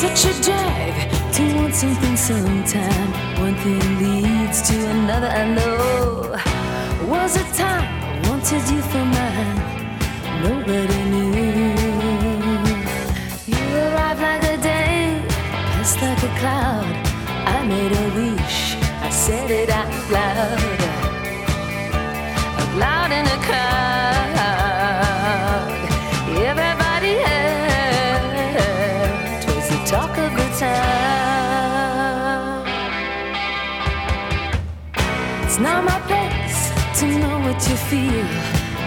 such a drag to want something sometime. One thing leads to another, I know. Was a time I wanted you for mine. Nobody knew. You arrived like a day, passed like a cloud. I made a wish, I said it out loud. Not my place to know what you feel.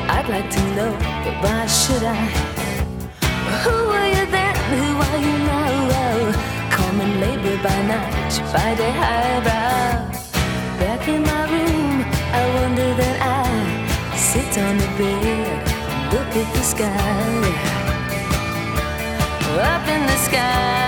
I'd like to know, but why should I? Who were you then? Who are you now? Common labor by night, by day highbrow. Back in my room, I wonder that I sit on the bed, look at the sky. Up in the sky,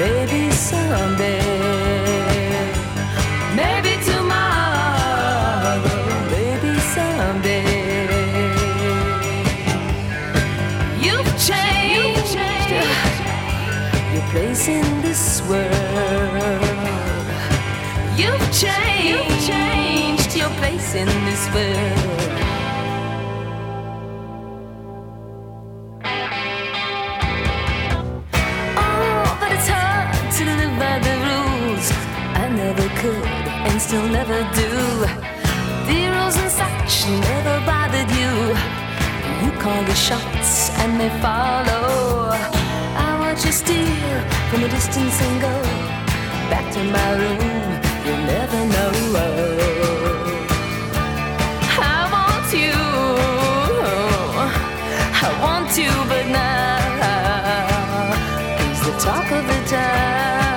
maybe someday, maybe tomorrow, maybe someday. You've changed your place in this world. You've changed, you've changed your place in this world. And still never do. The rules and such never bothered you. You call the shots and they follow. I watch you steal from a distance and go back to my room. You'll never know. I want you. I want you, but now he's the talk of the town.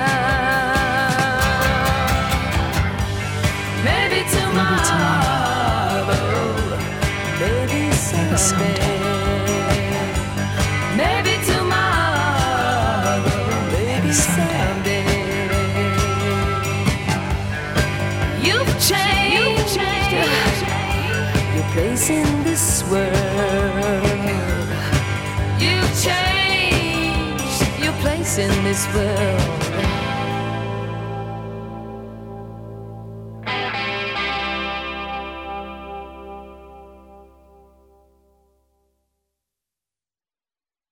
Maybe tomorrow, maybe someday. Maybe tomorrow, maybe someday. You've changed, you've changed your place in this world. You've changed your place in this world.